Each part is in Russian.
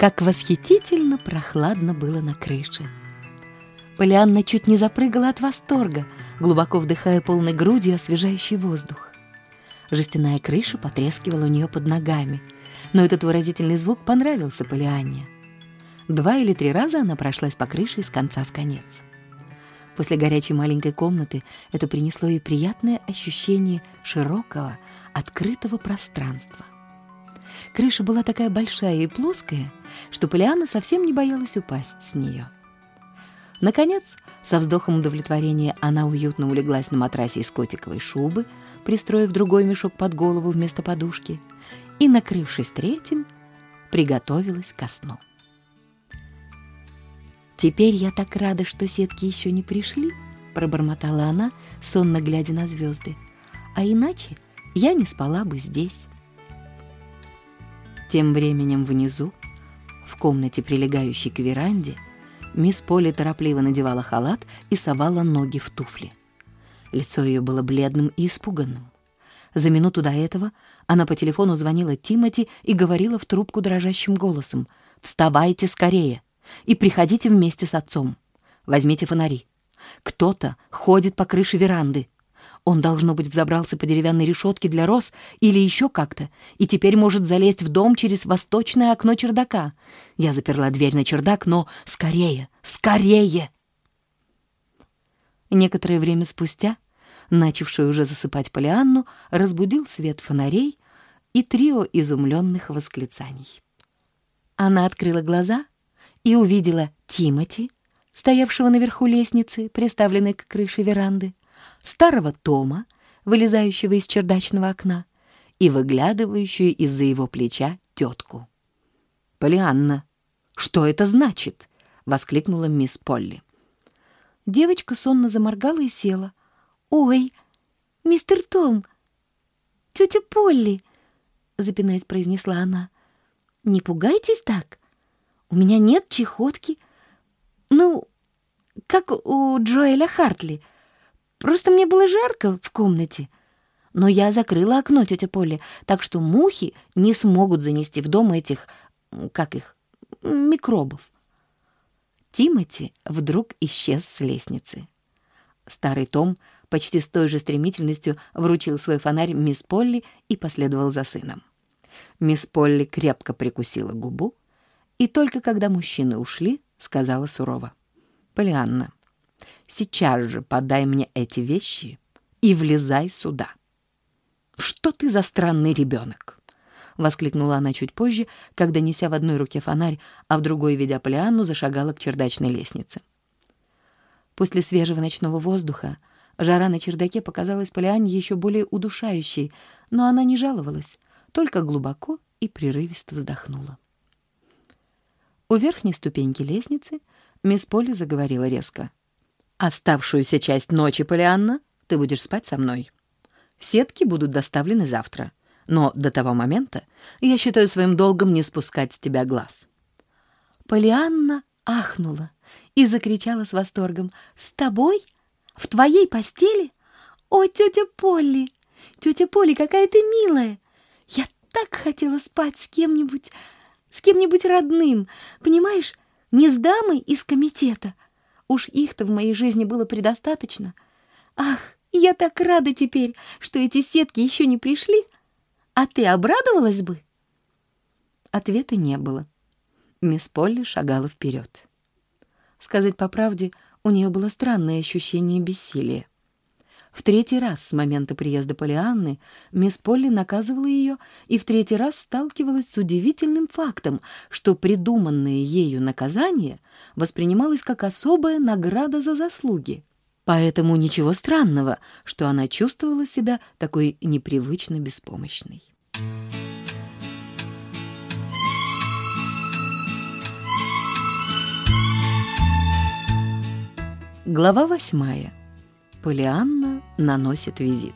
Как восхитительно прохладно было на крыше. Полианна чуть не запрыгала от восторга, глубоко вдыхая полной грудью освежающий воздух. Жестяная крыша потрескивала у нее под ногами, но этот выразительный звук понравился Полианне. Два или три раза она прошлась по крыше из конца в конец. После горячей маленькой комнаты это принесло ей приятное ощущение широкого, открытого пространства. Крыша была такая большая и плоская, что Полианна совсем не боялась упасть с нее. Наконец, со вздохом удовлетворения она уютно улеглась на матрасе из котиковой шубы, пристроив другой мешок под голову вместо подушки, и, накрывшись третьим, приготовилась ко сну. «Теперь я так рада, что сетки еще не пришли», — пробормотала она, сонно глядя на звезды. «А иначе я не спала бы здесь». Тем временем внизу, в комнате, прилегающей к веранде, мисс Поли торопливо надевала халат и совала ноги в туфли. Лицо ее было бледным и испуганным. За минуту до этого она по телефону звонила Тимати и говорила в трубку дрожащим голосом «Вставайте скорее!» и приходите вместе с отцом. Возьмите фонари. Кто-то ходит по крыше веранды. Он, должно быть, взобрался по деревянной решетке для роз или еще как-то, и теперь может залезть в дом через восточное окно чердака. Я заперла дверь на чердак, но скорее, скорее! Некоторое время спустя, начавшую уже засыпать Полианну, разбудил свет фонарей и трио изумленных восклицаний. Она открыла глаза и увидела Тимати, стоявшего наверху лестницы, приставленной к крыше веранды, старого Тома, вылезающего из чердачного окна, и выглядывающую из-за его плеча тетку. «Полианна, что это значит?» — воскликнула мисс Полли. Девочка сонно заморгала и села. «Ой, мистер Том, тетя Полли!» — запинаясь, произнесла она. «Не пугайтесь так. У меня нет чехотки. Ну, как у Джоэля Хартли. Просто мне было жарко в комнате. Но я закрыла окно, тетя Полли, так что мухи не смогут занести в дом этих, как их, микробов. Тимати вдруг исчез с лестницы. Старый Том почти с той же стремительностью вручил свой фонарь мисс Полли и последовал за сыном. Мисс Полли крепко прикусила губу, и только когда мужчины ушли, сказала сурово. «Полианна, сейчас же подай мне эти вещи и влезай сюда». «Что ты за странный ребенок?» — воскликнула она чуть позже, когда, неся в одной руке фонарь, а в другой, ведя Полианну, зашагала к чердачной лестнице. После свежего ночного воздуха жара на чердаке показалась Полианне еще более удушающей, но она не жаловалась, только глубоко и прерывисто вздохнула. У верхней ступеньки лестницы мисс Полли заговорила резко. «Оставшуюся часть ночи, Полианна, ты будешь спать со мной. Сетки будут доставлены завтра, но до того момента я считаю своим долгом не спускать с тебя глаз». Полианна ахнула и закричала с восторгом. «С тобой? В твоей постели? О, тетя Полли! Тетя Полли, какая ты милая! Я так хотела спать с кем-нибудь с кем-нибудь родным, понимаешь, не с дамой из комитета. Уж их-то в моей жизни было предостаточно. Ах, я так рада теперь, что эти сетки еще не пришли. А ты обрадовалась бы?» Ответа не было. Мисс Полли шагала вперед. Сказать по правде, у нее было странное ощущение бессилия. В третий раз с момента приезда Полианны мисс Полли наказывала ее и в третий раз сталкивалась с удивительным фактом, что придуманное ею наказание воспринималось как особая награда за заслуги. Поэтому ничего странного, что она чувствовала себя такой непривычно беспомощной. Глава восьмая. Полианна наносит визит.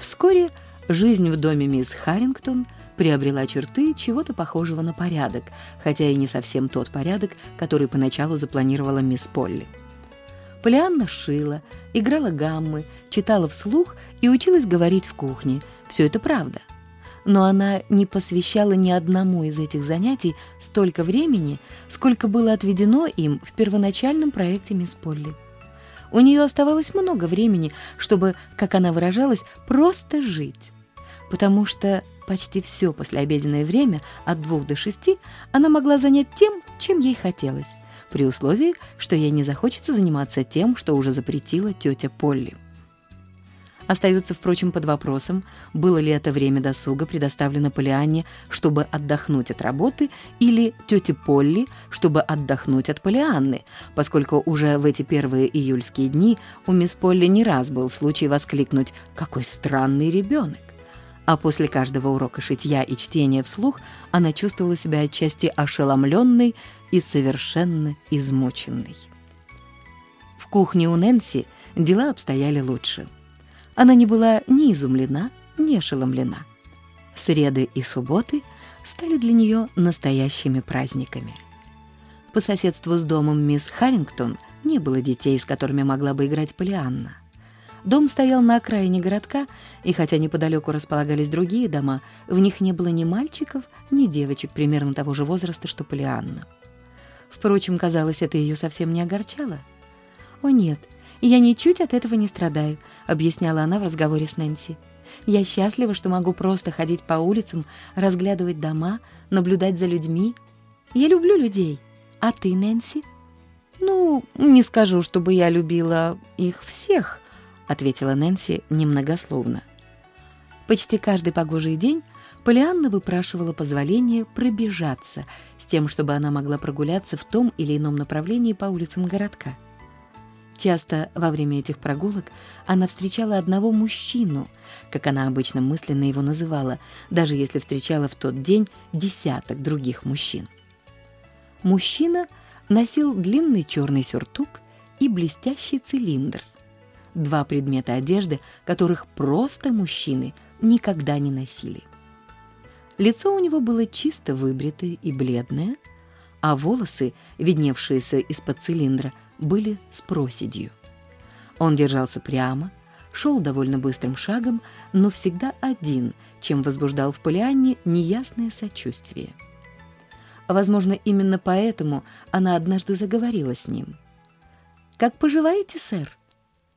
Вскоре жизнь в доме мисс Харрингтон приобрела черты чего-то похожего на порядок, хотя и не совсем тот порядок, который поначалу запланировала мисс Полли. Полианна шила, играла гаммы, читала вслух и училась говорить в кухне. Все это правда. но она не посвящала ни одному из этих занятий столько времени, сколько было отведено им в первоначальном проекте «Мисс Полли». У нее оставалось много времени, чтобы, как она выражалась, просто жить. Потому что почти все послеобеденное время от двух до шести она могла занять тем, чем ей хотелось, при условии, что ей не захочется заниматься тем, что уже запретила тетя Полли. Остается, впрочем, под вопросом, было ли это время досуга предоставлено Полианне, чтобы отдохнуть от работы, или тете Полли, чтобы отдохнуть от Полианны, поскольку уже в эти первые июльские дни у мисс Полли не раз был случай воскликнуть «Какой странный ребенок!» а после каждого урока шитья и чтения вслух она чувствовала себя отчасти ошеломленной и совершенно измученной. В кухне у Нэнси дела обстояли лучше – она не была ни изумлена, ни ошеломлена. Среды и субботы стали для нее настоящими праздниками. По соседству с домом мисс Харрингтон не было детей, с которыми могла бы играть Полианна. Дом стоял на окраине городка, и хотя неподалеку располагались другие дома, в них не было ни мальчиков, ни девочек примерно того же возраста, что Полианна. Впрочем, казалось, это ее совсем не огорчало. О нет, я ничуть от этого не страдаю, объясняла она в разговоре с Нэнси. «Я счастлива, что могу просто ходить по улицам, разглядывать дома, наблюдать за людьми. Я люблю людей. А ты, Нэнси?» «Ну, не скажу, чтобы я любила их всех», — ответила Нэнси немногословно. Почти каждый погожий день Полианна выпрашивала позволение пробежаться с тем, чтобы она могла прогуляться в том или ином направлении по улицам городка. Часто во время этих прогулок она встречала одного мужчину, как она обычно мысленно его называла, даже если встречала в тот день десяток других мужчин. Мужчина носил длинный черный сюртук и блестящий цилиндр. Два предмета одежды, которых просто мужчины никогда не носили. Лицо у него было чисто выбритое и бледное, а волосы, видневшиеся из-под цилиндра, были с проседью. Он держался прямо, шел довольно быстрым шагом, но всегда один, чем возбуждал в Полианне неясное сочувствие. Возможно, именно поэтому она однажды заговорила с ним. «Как поживаете, сэр?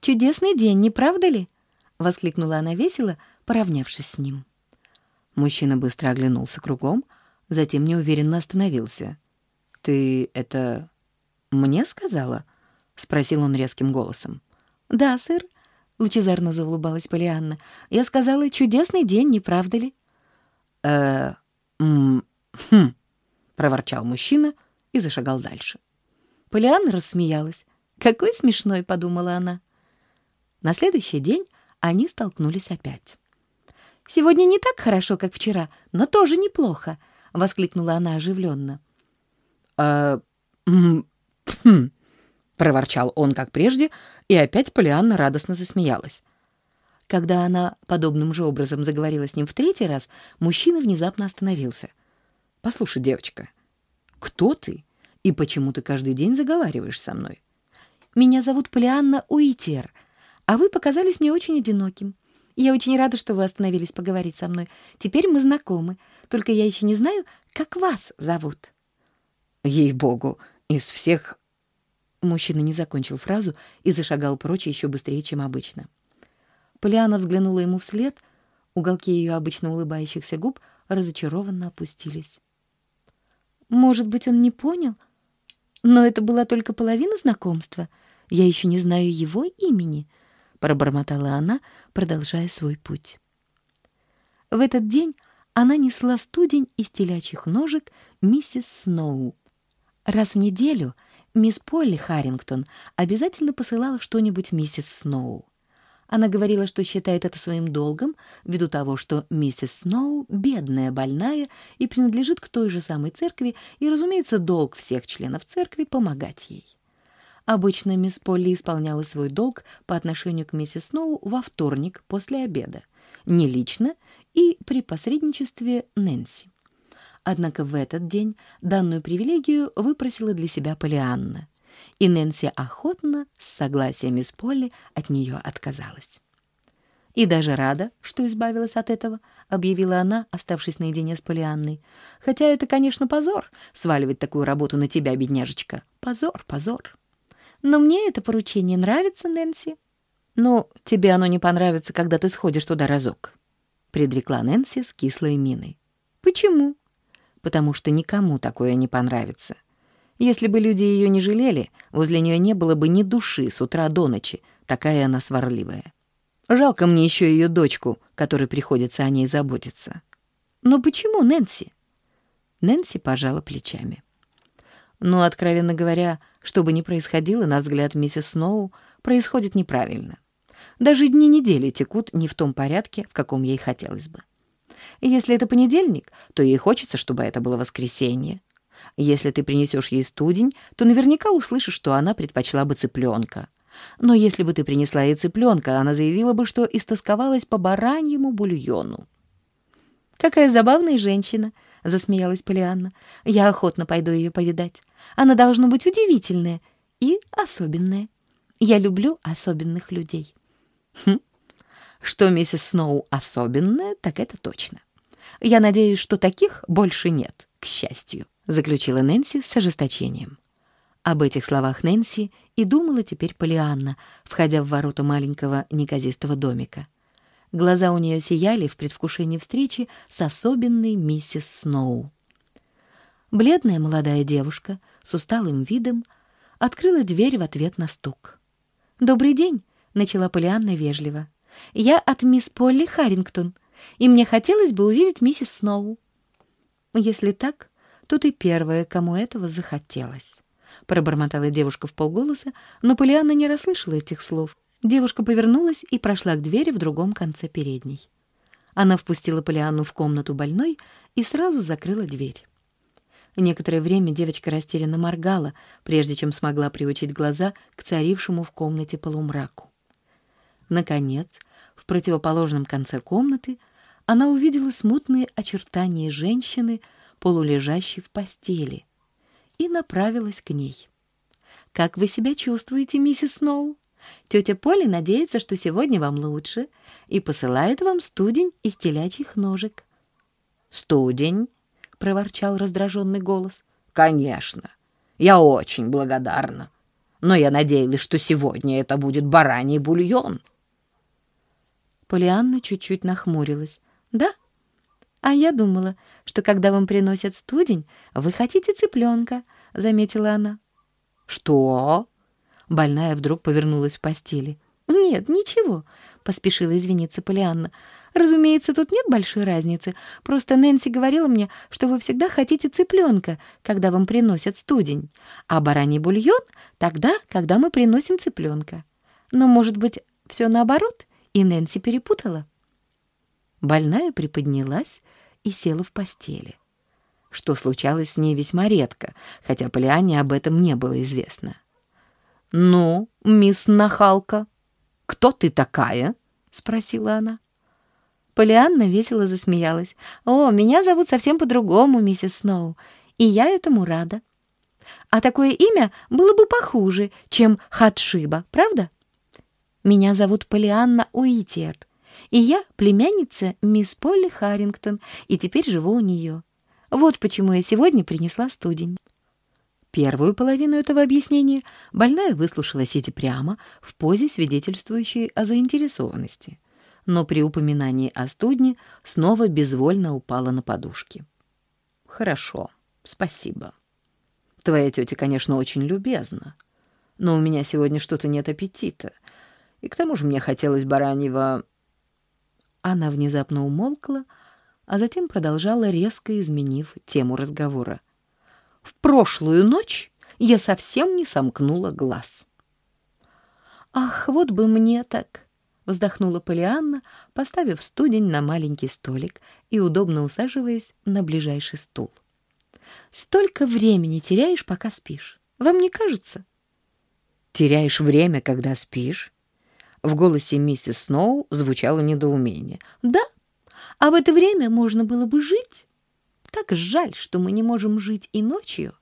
Чудесный день, не правда ли?» — воскликнула она весело, поравнявшись с ним. Мужчина быстро оглянулся кругом, затем неуверенно остановился. «Ты это мне сказала?» — спросил он резким голосом. «Да, сэр», — лучезарно заулыбалась Полианна. «Я сказала, чудесный день, не правда ли?» «Э, хм», — проворчал мужчина и зашагал дальше. Полианна рассмеялась. «Какой смешной», — подумала она. На следующий день они столкнулись опять. «Сегодня не так хорошо, как вчера, но тоже неплохо», — воскликнула она оживленно. «Э, хм, проворчал он, как прежде, и опять Полианна радостно засмеялась. Когда она подобным же образом заговорила с ним в третий раз, мужчина внезапно остановился. «Послушай, девочка, кто ты и почему ты каждый день заговариваешь со мной?» «Меня зовут Полианна Уитер, а вы показались мне очень одиноким. Я очень рада, что вы остановились поговорить со мной. Теперь мы знакомы, только я еще не знаю, как вас зовут». «Ей-богу, из всех Мужчина не закончил фразу и зашагал прочь еще быстрее, чем обычно. Полиана взглянула ему вслед, уголки ее обычно улыбающихся губ разочарованно опустились. «Может быть, он не понял? Но это была только половина знакомства. Я еще не знаю его имени», — пробормотала она, продолжая свой путь. В этот день она несла студень из телячьих ножек миссис Сноу. Раз в неделю — Мисс Полли Харрингтон обязательно посылала что-нибудь миссис Сноу. Она говорила, что считает это своим долгом, ввиду того, что миссис Сноу бедная, больная и принадлежит к той же самой церкви, и, разумеется, долг всех членов церкви помогать ей. Обычно мисс Полли исполняла свой долг по отношению к миссис Сноу во вторник после обеда, не лично и при посредничестве Нэнси. Однако в этот день данную привилегию выпросила для себя Полианна, и Нэнси охотно, с согласия мисс Полли, от нее отказалась. И даже рада, что избавилась от этого, объявила она, оставшись наедине с Полианной. Хотя это, конечно, позор — сваливать такую работу на тебя, бедняжечка. Позор, позор. Но мне это поручение нравится, Нэнси. Ну, тебе оно не понравится, когда ты сходишь туда разок, — предрекла Нэнси с кислой миной. Почему? Потому что никому такое не понравится. Если бы люди ее не жалели, возле нее не было бы ни души с утра до ночи, такая она сварливая. Жалко мне еще ее дочку, которой приходится о ней заботиться. Но почему, Нэнси? Нэнси пожала плечами. Но, откровенно говоря, что бы ни происходило, на взгляд миссис Сноу, происходит неправильно. Даже дни недели текут не в том порядке, в каком ей хотелось бы. И если это понедельник, то ей хочется, чтобы это было воскресенье. Если ты принесешь ей студень, то наверняка услышишь, что она предпочла бы цыпленка. Но если бы ты принесла ей цыпленка, она заявила бы, что истосковалась по бараньему бульону. «Какая забавная женщина!» — засмеялась Полианна. «Я охотно пойду ее повидать. Она должна быть удивительная и особенная. Я люблю особенных людей». «Хм, что миссис Сноу особенная, так это точно. Я надеюсь, что таких больше нет, к счастью», — заключила Нэнси с ожесточением. Об этих словах Нэнси и думала теперь Полианна, входя в ворота маленького неказистого домика. Глаза у нее сияли в предвкушении встречи с особенной миссис Сноу. Бледная молодая девушка с усталым видом открыла дверь в ответ на стук. «Добрый день», — начала Полианна вежливо. «Я от мисс Полли Харрингтон, и мне хотелось бы увидеть миссис Сноу». Если так, то ты первая, кому этого захотелось. — пробормотала девушка в полголоса, но Полианна не расслышала этих слов. Девушка повернулась и прошла к двери в другом конце передней. Она впустила Полианну в комнату больной и сразу закрыла дверь. Некоторое время девочка растерянно моргала, прежде чем смогла приучить глаза к царившему в комнате полумраку. Наконец, в противоположном конце комнаты она увидела смутные очертания женщины, полулежащей в постели — и направилась к ней. «Как вы себя чувствуете, миссис Сноу? Тетя Поли надеется, что сегодня вам лучше, и посылает вам студень из телячьих ножек». «Студень?» — проворчал раздраженный голос. «Конечно. Я очень благодарна. Но я надеялась, что сегодня это будет бараний бульон». Полианна чуть-чуть нахмурилась. «Да, «А я думала, что когда вам приносят студень, вы хотите цыпленка», — заметила она. «Что?» Больная вдруг повернулась в постели. «Нет, ничего», — поспешила извиниться Полианна. «Разумеется, тут нет большой разницы. Просто Нэнси говорила мне, что вы всегда хотите цыпленка, когда вам приносят студень, а бараний бульон — тогда, когда мы приносим цыпленка. Но, может быть, все наоборот, и Нэнси перепутала?» Больная приподнялась и села в постели. Что случалось с ней весьма редко, хотя Полиане об этом не было известно. «Ну, мисс Нахалка, кто ты такая?» — спросила она. Полианна весело засмеялась. «О, меня зовут совсем по-другому, миссис Сноу, и я этому рада. А такое имя было бы похуже, чем Хатшиба, правда? Меня зовут Полианна Уитер, и я племянница мисс Полли Харрингтон, и теперь живу у нее. Вот почему я сегодня принесла студень». Первую половину этого объяснения больная выслушала сидя прямо, в позе, свидетельствующей о заинтересованности. Но при упоминании о студне снова безвольно упала на подушки. «Хорошо, спасибо. Твоя тетя, конечно, очень любезна, но у меня сегодня что-то нет аппетита, и к тому же мне хотелось бараньего она внезапно умолкла, а затем продолжала, резко изменив тему разговора. «В прошлую ночь я совсем не сомкнула глаз». «Ах, вот бы мне так!» — вздохнула Полианна, поставив студень на маленький столик и удобно усаживаясь на ближайший стул. «Столько времени теряешь, пока спишь. Вам не кажется?» «Теряешь время, когда спишь?» В голосе миссис Сноу звучало недоумение. «Да, а в это время можно было бы жить. Так жаль, что мы не можем жить и ночью».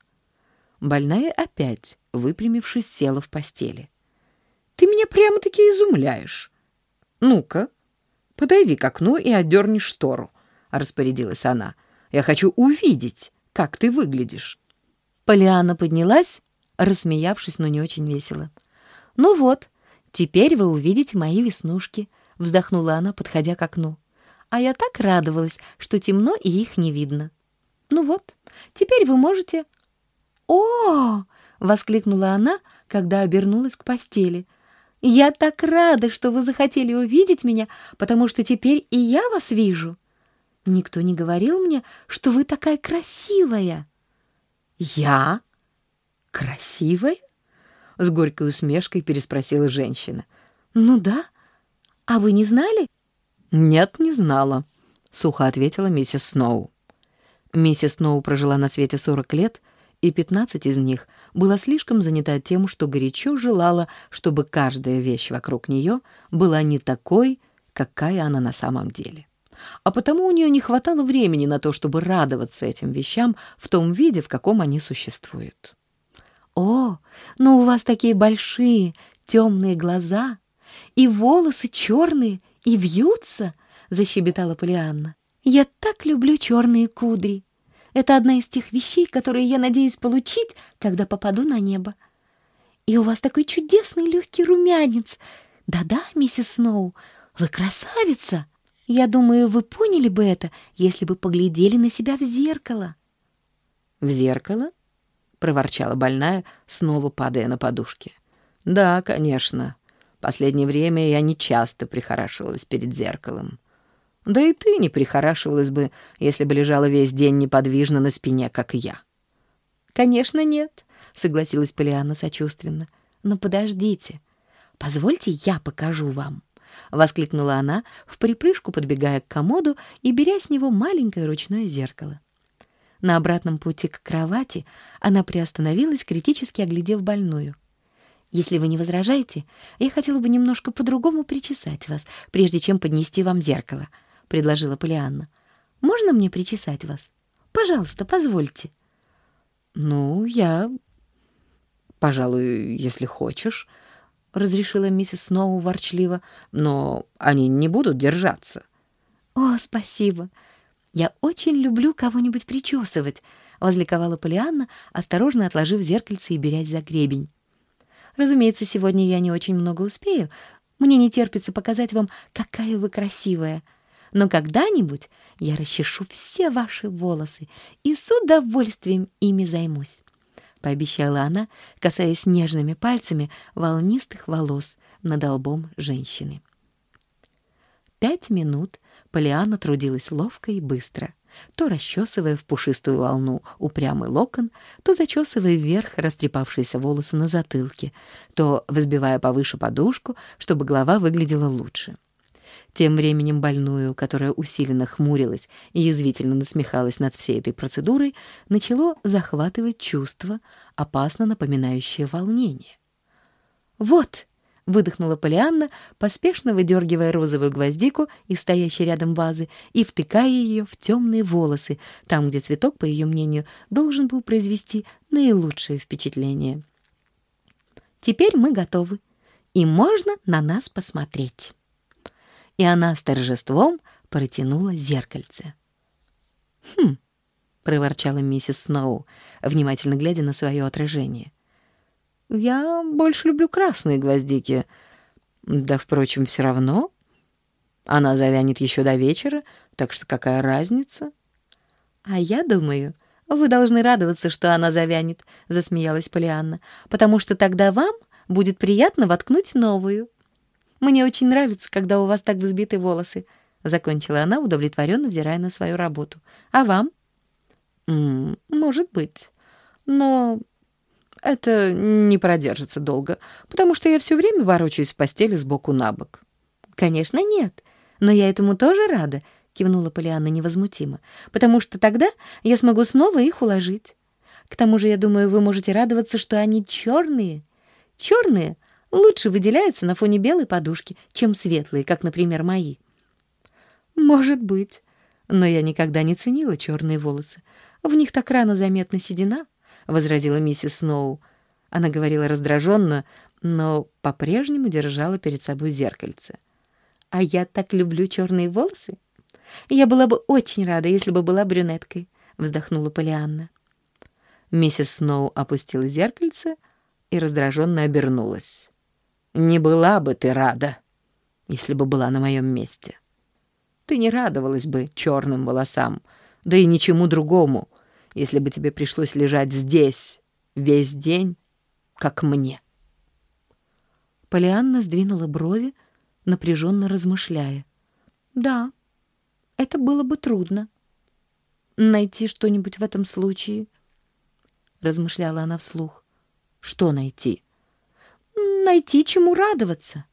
Больная опять, выпрямившись, села в постели. «Ты меня прямо-таки изумляешь. Ну-ка, «Подойди к окну и отдерни штору», — распорядилась она. «Я хочу увидеть, как ты выглядишь». Полиана поднялась, рассмеявшись, но не очень весело. «Ну вот, теперь вы увидите мои веснушки», — вздохнула она, подходя к окну. «А я так радовалась, что темно и их не видно. Ну вот, теперь вы можете...» «О!» — воскликнула она, когда обернулась к постели — я так рада, что вы захотели увидеть меня, потому что теперь и я вас вижу. Никто не говорил мне, что вы такая красивая. Я? Красивая? С горькой усмешкой переспросила женщина. Ну да. А вы не знали? Нет, не знала, сухо ответила миссис Сноу. Миссис Сноу прожила на свете 40 лет, и 15 из них — была слишком занята тем, что горячо желала, чтобы каждая вещь вокруг нее была не такой, какая она на самом деле. А потому у нее не хватало времени на то, чтобы радоваться этим вещам в том виде, в каком они существуют. «О, ну у вас такие большие темные глаза, и волосы черные, и вьются!» — защебетала Полианна. «Я так люблю черные кудри!» Это одна из тех вещей, которые я надеюсь получить, когда попаду на небо. И у вас такой чудесный легкий румянец. Да-да, миссис Сноу, вы красавица. Я думаю, вы поняли бы это, если бы поглядели на себя в зеркало. В зеркало? Проворчала больная, снова падая на подушки. Да, конечно. Последнее время я не часто прихорашивалась перед зеркалом. Да и ты не прихорашивалась бы, если бы лежала весь день неподвижно на спине, как я». «Конечно, нет», — согласилась Полианна сочувственно. «Но подождите. Позвольте, я покажу вам». — воскликнула она, в припрыжку подбегая к комоду и беря с него маленькое ручное зеркало. На обратном пути к кровати она приостановилась, критически оглядев больную. «Если вы не возражаете, я хотела бы немножко по-другому причесать вас, прежде чем поднести вам зеркало», — предложила Полианна. «Можно мне причесать вас? Пожалуйста, позвольте». «Ну, я... пожалуй, если хочешь», — разрешила миссис Сноу ворчливо, «но они не будут держаться». «О, спасибо. Я очень люблю кого-нибудь причесывать», — возликовала Полианна, осторожно отложив зеркальце и берясь за гребень. «Разумеется, сегодня я не очень много успею. Мне не терпится показать вам, какая вы красивая» но когда-нибудь я расчешу все ваши волосы и с удовольствием ими займусь», — пообещала она, касаясь нежными пальцами волнистых волос над лбом женщины. Пять минут Полиана трудилась ловко и быстро, то расчесывая в пушистую волну упрямый локон, то зачесывая вверх растрепавшиеся волосы на затылке, то взбивая повыше подушку, чтобы голова выглядела лучше. — тем временем больную, которая усиленно хмурилась и язвительно насмехалась над всей этой процедурой, начало захватывать чувство, опасно напоминающее волнение. «Вот!» — выдохнула Полианна, поспешно выдергивая розовую гвоздику из стоящей рядом вазы и втыкая ее в темные волосы, там, где цветок, по ее мнению, должен был произвести наилучшее впечатление. «Теперь мы готовы, и можно на нас посмотреть» и она с торжеством протянула зеркальце. «Хм», — проворчала миссис Сноу, внимательно глядя на свое отражение. «Я больше люблю красные гвоздики. Да, впрочем, все равно. Она завянет еще до вечера, так что какая разница?» «А я думаю, вы должны радоваться, что она завянет», — засмеялась Полианна, «потому что тогда вам будет приятно воткнуть новую». Мне очень нравится, когда у вас так взбиты волосы», — закончила она, удовлетворенно взирая на свою работу. «А вам?» «Может быть. Но это не продержится долго, потому что я все время ворочаюсь в постели сбоку на бок». «Конечно, нет. Но я этому тоже рада», — кивнула Полианна невозмутимо, «потому что тогда я смогу снова их уложить. К тому же, я думаю, вы можете радоваться, что они черные. Черные — лучше выделяются на фоне белой подушки, чем светлые, как, например, мои. Может быть, но я никогда не ценила черные волосы. В них так рано заметна седина, — возразила миссис Сноу. Она говорила раздраженно, но по-прежнему держала перед собой зеркальце. А я так люблю черные волосы. Я была бы очень рада, если бы была брюнеткой, вздохнула Полианна. Миссис Сноу опустила зеркальце и раздраженно обернулась. «Не была бы ты рада, если бы была на моем месте. Ты не радовалась бы черным волосам, да и ничему другому, если бы тебе пришлось лежать здесь весь день, как мне». Полианна сдвинула брови, напряженно размышляя. «Да, это было бы трудно. Найти что-нибудь в этом случае —— размышляла она вслух. «Что найти?» «Найти, чему радоваться».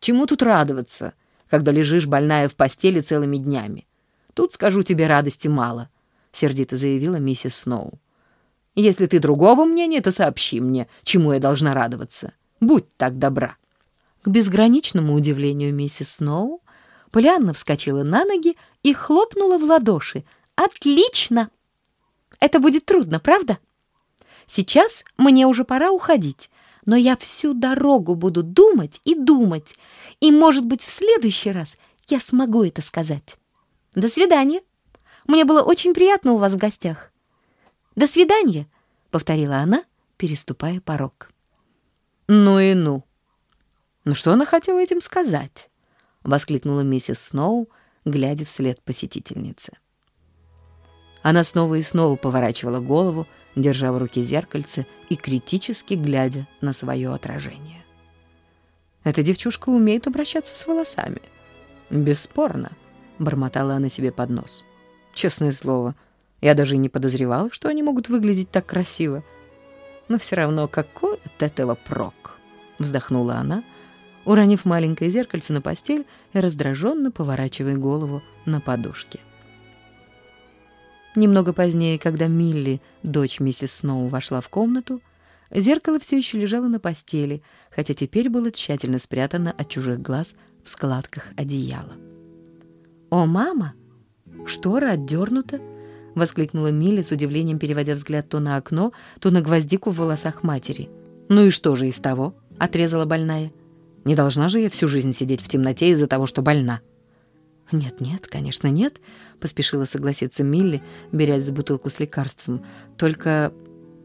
«Чему тут радоваться, когда лежишь больная в постели целыми днями? Тут, скажу тебе, радости мало», — сердито заявила миссис Сноу. «Если ты другого мнения, то сообщи мне, чему я должна радоваться. Будь так добра». К безграничному удивлению миссис Сноу Полианна вскочила на ноги и хлопнула в ладоши. «Отлично! Это будет трудно, правда?» Сейчас мне уже пора уходить, но я всю дорогу буду думать и думать, и, может быть, в следующий раз я смогу это сказать. До свидания. Мне было очень приятно у вас в гостях. До свидания, — повторила она, переступая порог. Ну и ну. Ну что она хотела этим сказать? — воскликнула миссис Сноу, глядя вслед посетительнице. Она снова и снова поворачивала голову, держа в руке зеркальце и критически глядя на свое отражение. «Эта девчушка умеет обращаться с волосами». «Бесспорно», — бормотала она себе под нос. «Честное слово, я даже и не подозревала, что они могут выглядеть так красиво. Но все равно какой от этого прок?» — вздохнула она, уронив маленькое зеркальце на постель и раздраженно поворачивая голову на подушке. — Немного позднее, когда Милли, дочь миссис Сноу, вошла в комнату, зеркало все еще лежало на постели, хотя теперь было тщательно спрятано от чужих глаз в складках одеяла. «О, мама! Штора отдернута!» — воскликнула Милли с удивлением, переводя взгляд то на окно, то на гвоздику в волосах матери. «Ну и что же из того?» — отрезала больная. «Не должна же я всю жизнь сидеть в темноте из-за того, что больна». «Нет-нет, конечно, нет», — поспешила согласиться Милли, берясь за бутылку с лекарством. «Только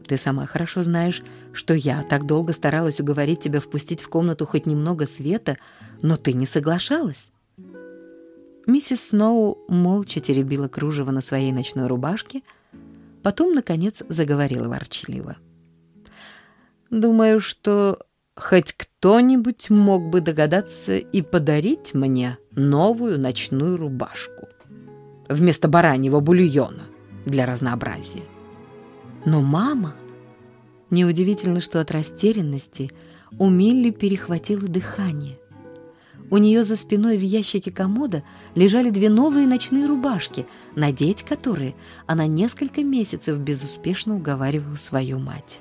ты сама хорошо знаешь, что я так долго старалась уговорить тебя впустить в комнату хоть немного света, но ты не соглашалась». Миссис Сноу молча теребила кружево на своей ночной рубашке, потом, наконец, заговорила ворчливо. «Думаю, что хоть кто-нибудь мог бы догадаться и подарить мне новую ночную рубашку вместо бараньего бульона для разнообразия. Но мама... Неудивительно, что от растерянности у Милли перехватило дыхание. У нее за спиной в ящике комода лежали две новые ночные рубашки, надеть которые она несколько месяцев безуспешно уговаривала свою мать.